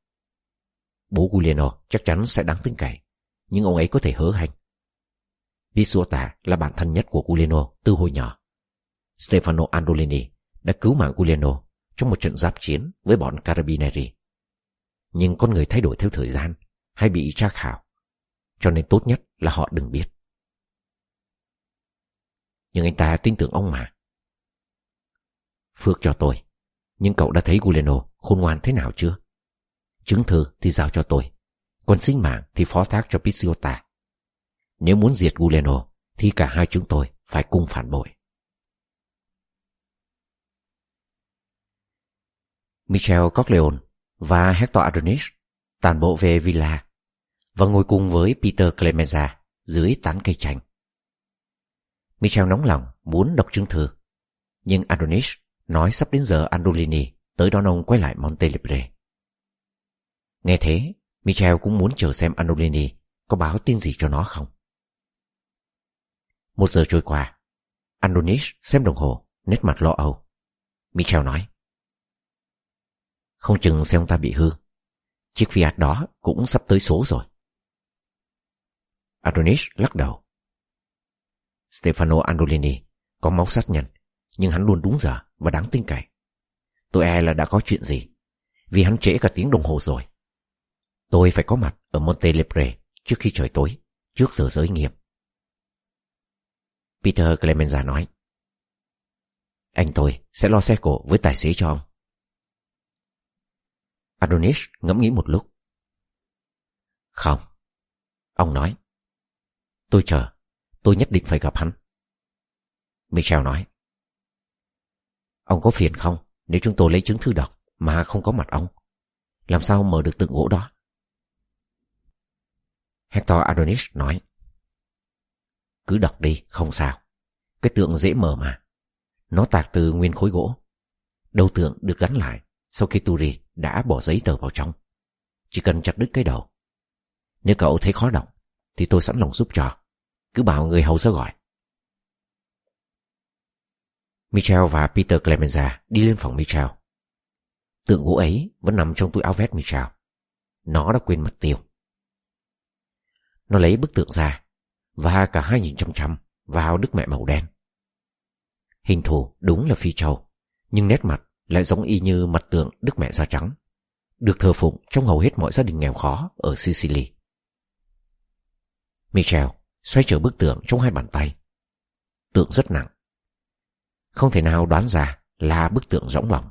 Speaker 1: Bố Giuliano chắc chắn sẽ đáng tin cậy, nhưng ông ấy có thể hớ hành. Visuota là bạn thân nhất của Giuliano từ hồi nhỏ. Stefano Andolini đã cứu mạng Giuliano trong một trận giáp chiến với bọn Carabinieri. Nhưng con người thay đổi theo thời gian hay bị tra khảo, cho nên tốt nhất là họ đừng biết. Nhưng anh ta tin tưởng ông mà. Phước cho tôi, nhưng cậu đã thấy Giuliano khôn ngoan thế nào chưa? Chứng thư thì giao cho tôi, còn sinh mạng thì phó thác cho Pizziota. Nếu muốn diệt Guleno thì cả hai chúng tôi phải cùng phản bội. Michel Corleone và Hector Adonis tàn bộ về villa và ngồi cùng với Peter Clemenza dưới tán cây chanh. Michel nóng lòng muốn đọc chứng thư, nhưng Adonis nói sắp đến giờ Andolini tới đón ông quay lại Montelibre. Nghe thế, Michel cũng muốn chờ xem Andolini có báo tin gì cho nó không. Một giờ trôi qua, Adonis xem đồng hồ, nét mặt lo âu. Michel nói. Không chừng xe ông ta bị hư. Chiếc Fiat đó cũng sắp tới số rồi. Adonis lắc đầu. Stefano Andolini có máu sát nhân, nhưng hắn luôn đúng giờ và đáng tin cậy. Tôi e là đã có chuyện gì, vì hắn trễ cả tiếng đồng hồ rồi. Tôi phải có mặt ở Monte Lepre trước khi trời tối, trước giờ giới nghiệp. Peter Clemenza nói. Anh tôi sẽ lo xe cổ với tài xế cho ông. Adonis ngẫm nghĩ một lúc. Không. Ông nói. Tôi chờ. Tôi nhất định phải gặp hắn. Michel nói. Ông có phiền không nếu chúng tôi lấy chứng thư đọc mà không có mặt ông? Làm sao mở được tượng gỗ đó? Hector Adonis nói. Cứ đọc đi, không sao. Cái tượng dễ mở mà. Nó tạc từ nguyên khối gỗ. Đầu tượng được gắn lại sau khi Turi đã bỏ giấy tờ vào trong. Chỉ cần chặt đứt cái đầu. Nếu cậu thấy khó động, thì tôi sẵn lòng giúp cho. Cứ bảo người hầu ra gọi. Michel và Peter Clemenza đi lên phòng Michel. Tượng gỗ ấy vẫn nằm trong túi áo vest Michel. Nó đã quên mất tiêu. Nó lấy bức tượng ra và cả hai nhìn chăm chăm vào đức mẹ màu đen. Hình thù đúng là phi châu, nhưng nét mặt lại giống y như mặt tượng đức mẹ da trắng, được thờ phụng trong hầu hết mọi gia đình nghèo khó ở Sicily. Michel xoay trở bức tượng trong hai bàn tay. Tượng rất nặng. Không thể nào đoán ra là bức tượng rỗng lòng.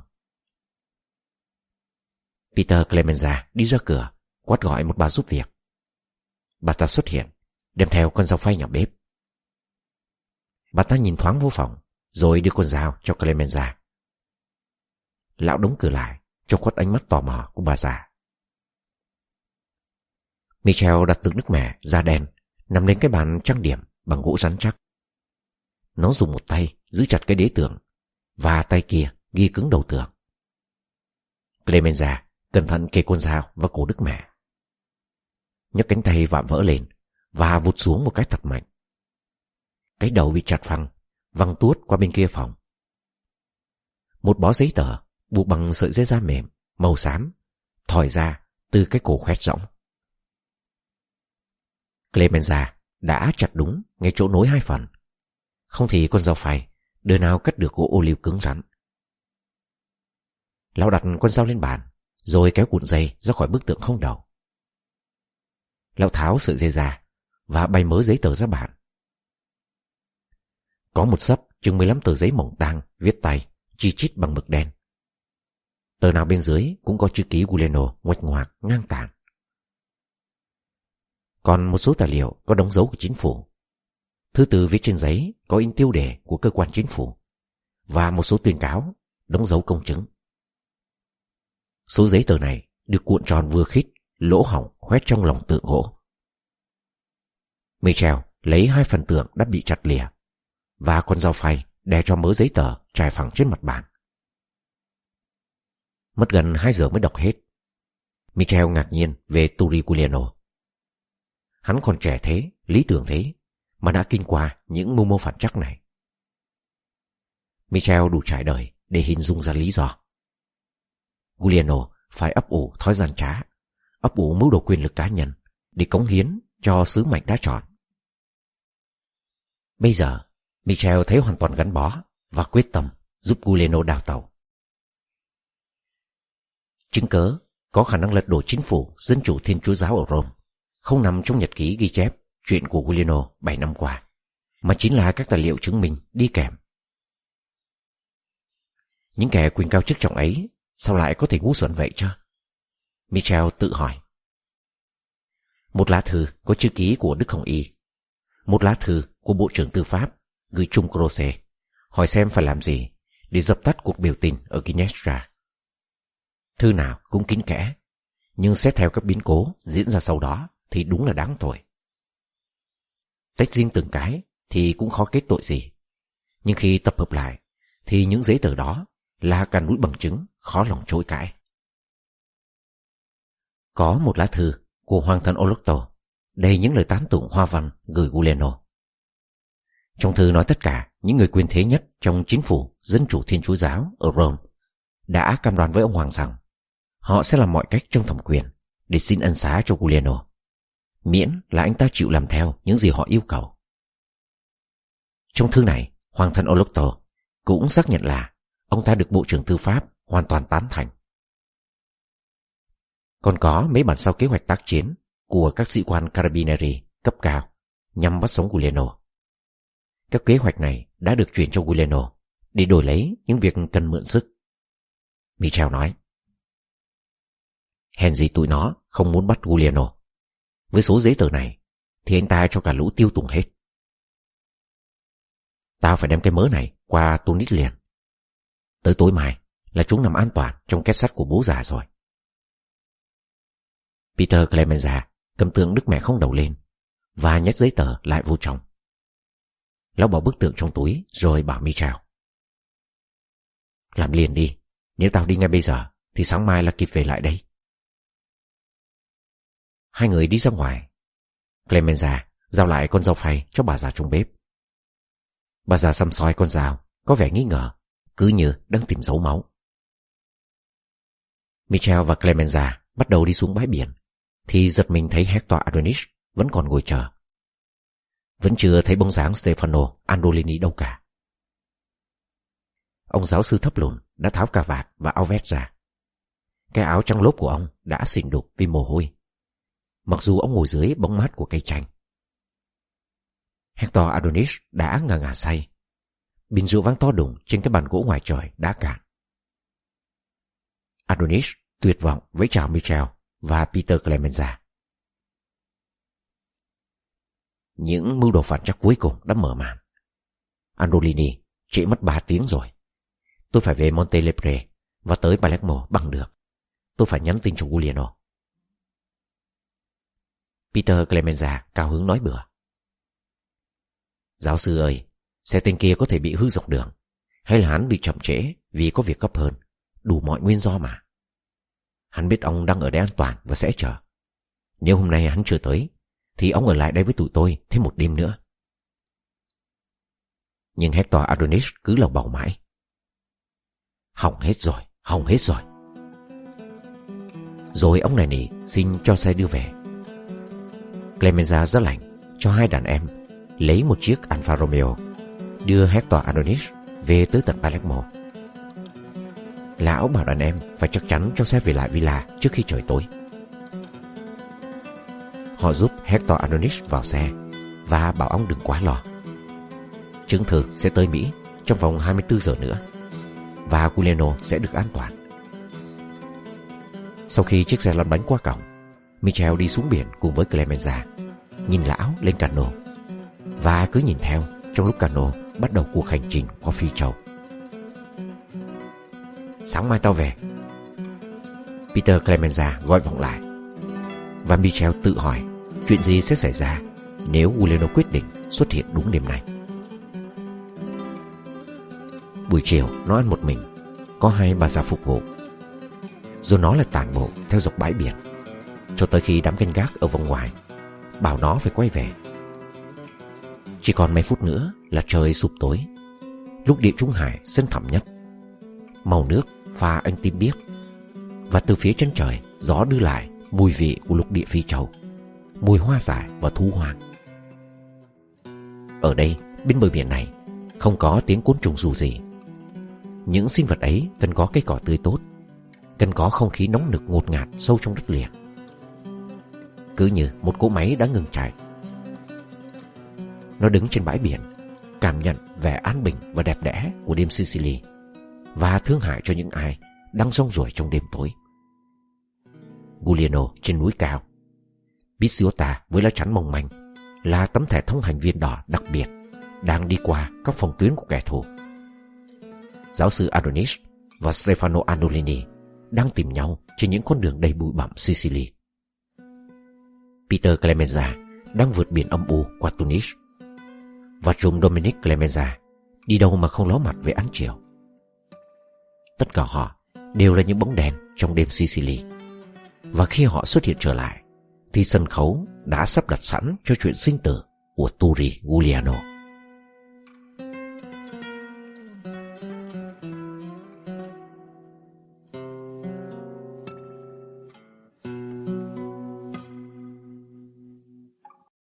Speaker 1: Peter Clemenza đi ra cửa, quát gọi một bà giúp việc. Bà ta xuất hiện, đem theo con dao phay nhà bếp. Bà ta nhìn thoáng vô phòng, rồi đưa con dao cho Clemenza. Lão đóng cửa lại, cho khuất ánh mắt tò mò của bà già. Michel đặt tượng nước mẹ da đen nằm lên cái bàn trang điểm bằng gỗ rắn chắc. Nó dùng một tay giữ chặt cái đế tượng và tay kia ghi cứng đầu tượng. Clemenza cẩn thận kề con dao vào cổ đức mẹ. nhấc cánh tay vạm vỡ lên và vụt xuống một cái thật mạnh. Cái đầu bị chặt phăng, văng tuốt qua bên kia phòng. Một bó giấy tờ buộc bằng sợi dây da mềm, màu xám, thỏi ra từ cái cổ khoét rỗng. Clemenza đã chặt đúng ngay chỗ nối hai phần. Không thì con dao phay đưa nào cắt được gỗ ô liu cứng rắn. Lão đặt con dao lên bàn, rồi kéo cuộn dây ra khỏi bức tượng không đầu. Lão tháo sợi dây ra và bay mớ giấy tờ ra bàn. Có một sấp chừng 15 tờ giấy mỏng tang viết tay, chi chít bằng mực đen. Tờ nào bên dưới cũng có chữ ký Guleno ngoạch ngoạc ngang tàng. Còn một số tài liệu có đóng dấu của chính phủ. Thứ tư viết trên giấy có in tiêu đề của cơ quan chính phủ và một số tuyên cáo đóng dấu công chứng. Số giấy tờ này được cuộn tròn vừa khít, lỗ hỏng khoét trong lòng tượng gỗ. Michel lấy hai phần tượng đã bị chặt lìa và con dao phay đè cho mớ giấy tờ trải phẳng trên mặt bàn. Mất gần hai giờ mới đọc hết. Michael ngạc nhiên về Turiculiano. Hắn còn trẻ thế, lý tưởng thế, mà đã kinh qua những mưu mô phản trắc này. Michael đủ trải đời để hình dung ra lý do. Giuliano phải ấp ủ thói gian trá, ấp ủ mưu đồ quyền lực cá nhân để cống hiến cho sứ mệnh đã chọn. Bây giờ, Michel thấy hoàn toàn gắn bó và quyết tâm giúp Giuliano đào tàu. Chứng cớ có khả năng lật đổ chính phủ dân chủ thiên chúa giáo ở Rome không nằm trong nhật ký ghi chép chuyện của Giuliano 7 năm qua, mà chính là các tài liệu chứng minh đi kèm. Những kẻ quyền cao chức trọng ấy sao lại có thể ngu xuẩn vậy chứ? Michel tự hỏi. Một lá thư có chữ ký của Đức Hồng Y, một lá thư của Bộ trưởng Tư pháp gửi chung Croce, hỏi xem phải làm gì để dập tắt cuộc biểu tình ở Ginestra. Thư nào cũng kín kẽ, nhưng xét theo các biến cố diễn ra sau đó thì đúng là đáng tội. Tách riêng từng cái thì cũng khó kết tội gì. Nhưng khi tập hợp lại thì những giấy tờ đó là cả núi bằng chứng khó lòng chối cãi. Có một lá thư của hoàng thân Olocto, đầy những lời tán tụng hoa văn gửi Guleno. Trong thư nói tất cả những người quyền thế nhất trong chính phủ Dân chủ Thiên Chúa Giáo ở Rome đã cam đoan với ông Hoàng rằng họ sẽ làm mọi cách trong thẩm quyền để xin ân xá cho Giuliano, miễn là anh ta chịu làm theo những gì họ yêu cầu. Trong thư này, Hoàng thân Olocto cũng xác nhận là ông ta được Bộ trưởng Tư pháp hoàn toàn tán thành. Còn có mấy bản sao kế hoạch tác chiến của các sĩ quan Carabinieri cấp cao nhằm bắt sống Giuliano. Các kế hoạch này đã được chuyển cho Giuliano để đổi lấy những việc cần mượn sức. Michel nói. Hèn gì tụi nó không muốn bắt Giuliano. Với số giấy tờ này thì anh ta cho cả lũ tiêu tùng hết. Tao phải đem cái mớ này qua Tunis liền. Tới tối mai là chúng nằm an toàn trong két sắt của bố già rồi. Peter Clemenza cầm tượng Đức Mẹ không đầu lên và nhét giấy tờ lại vô trong. Lão bỏ bức tượng trong túi rồi bảo Michel. Làm liền đi, nếu tao đi ngay bây giờ thì sáng mai là kịp về lại đây. Hai người đi ra ngoài. Clemenza giao lại con dao phay cho bà già trong bếp. Bà già xăm soi con dao, có vẻ nghi ngờ, cứ như đang tìm dấu máu. Michel và Clemenza bắt đầu đi xuống bãi biển, thì giật mình thấy Hector Adonis vẫn còn ngồi chờ. Vẫn chưa thấy bóng dáng Stefano Andolini đâu cả. Ông giáo sư thấp lùn đã tháo cà vạt và áo vest ra. Cái áo trắng lốp của ông đã xỉn đục vì mồ hôi. Mặc dù ông ngồi dưới bóng mát của cây chanh. Hector Adonis đã ngà ngà say. Bình rượu vang to đùng trên cái bàn gỗ ngoài trời đã cạn. Adonis tuyệt vọng với chào Michel và Peter Clemenza. Những mưu đồ phản chắc cuối cùng đã mở màn. Andolini trễ mất 3 tiếng rồi. Tôi phải về Montelepre và tới Palermo bằng được. Tôi phải nhắn tin cho Giuliano. Peter Clemenza cao hứng nói bừa. Giáo sư ơi, xe tên kia có thể bị hư dọc đường, hay là hắn bị chậm trễ vì có việc cấp hơn, đủ mọi nguyên do mà. Hắn biết ông đang ở đây an toàn và sẽ chờ. Nếu hôm nay hắn chưa tới, thì ông ở lại đây với tụi tôi thêm một đêm nữa. Nhưng Hector Adonis cứ lầu bầu mãi. Hỏng hết rồi, hỏng hết rồi. Rồi ông này nỉ xin cho xe đưa về. Clemenza rất lạnh, cho hai đàn em lấy một chiếc Alfa Romeo đưa Hector Adonis về tới tận Palermo. Lão bảo đàn em phải chắc chắn cho xe về lại villa trước khi trời tối. Họ giúp Hector Adonis vào xe và bảo ông đừng quá lo. Chứng thử sẽ tới Mỹ trong vòng 24 giờ nữa và Giuliano sẽ được an toàn. Sau khi chiếc xe lăn bánh qua cổng, Michel đi xuống biển cùng với Clemenza, nhìn lão lên cano và cứ nhìn theo trong lúc cano bắt đầu cuộc hành trình qua Phi Châu. Sáng mai tao về. Peter Clemenza gọi vọng lại và Michel tự hỏi chuyện gì sẽ xảy ra nếu Giuliano quyết định xuất hiện đúng đêm này. Buổi chiều nó ăn một mình Có hai bà già phục vụ Rồi nó lại tản bộ theo dọc bãi biển cho tới khi đám canh gác ở vòng ngoài, Bảo nó phải quay về. Chỉ còn mấy phút nữa là trời sụp tối. Lúc địa trung hải sân thẳm nhất. Màu nước pha anh tim biếc. Và từ phía chân trời, Gió đưa lại mùi vị của lục địa phi châu, Mùi hoa giải và thú hoang. Ở đây, bên bờ biển này, Không có tiếng côn trùng dù gì. Những sinh vật ấy cần có cây cỏ tươi tốt, Cần có không khí nóng nực ngột ngạt sâu trong đất liền. Cứ như một cỗ máy đã ngừng chạy. Nó đứng trên bãi biển, Cảm nhận vẻ an bình và đẹp đẽ của đêm Sicily, Và thương hại cho những ai đang rong ruổi trong đêm tối. Giuliano trên núi cao, Pizziota với lá chắn mong manh Là tấm thẻ thông hành viên đỏ đặc biệt Đang đi qua các phòng tuyến của kẻ thù. Giáo sư Adonis và Stefano Andolini đang tìm nhau trên những con đường đầy bụi bặm Sicily. Peter Clemenza đang vượt biển âm u qua Tunis. Và trùm Dominic Clemenza đi đâu mà không ló mặt về ăn chiều. Tất cả họ đều là những bóng đèn trong đêm Sicily. Và khi họ xuất hiện trở lại, thì sân khấu đã sắp đặt sẵn cho chuyện sinh tử của Turi Giuliano.